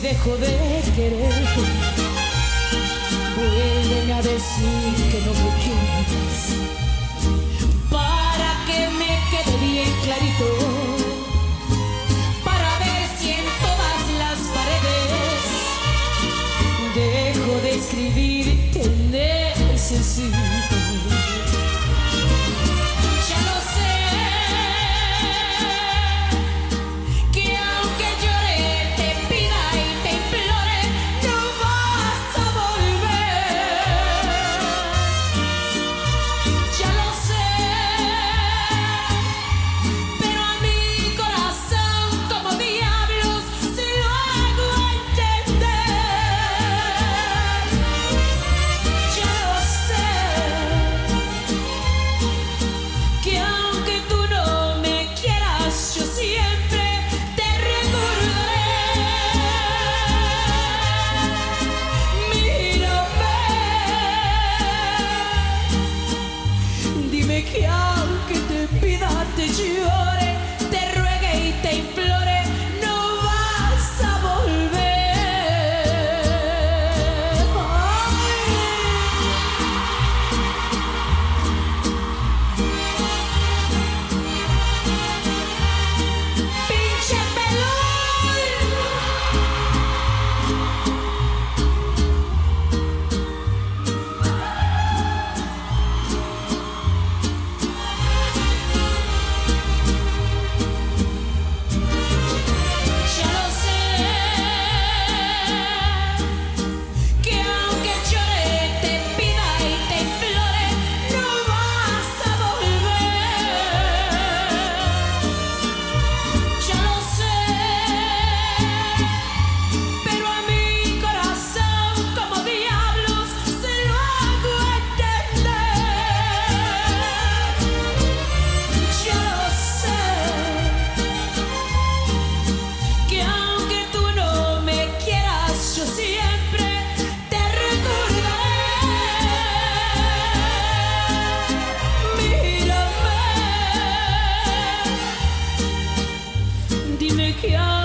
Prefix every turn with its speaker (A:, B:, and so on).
A: dejo de quererte. Vuelven a decir que no me quieres. Para que me quede bien clarito. Para ver si en todas las paredes dejo de escribir que necesito. You.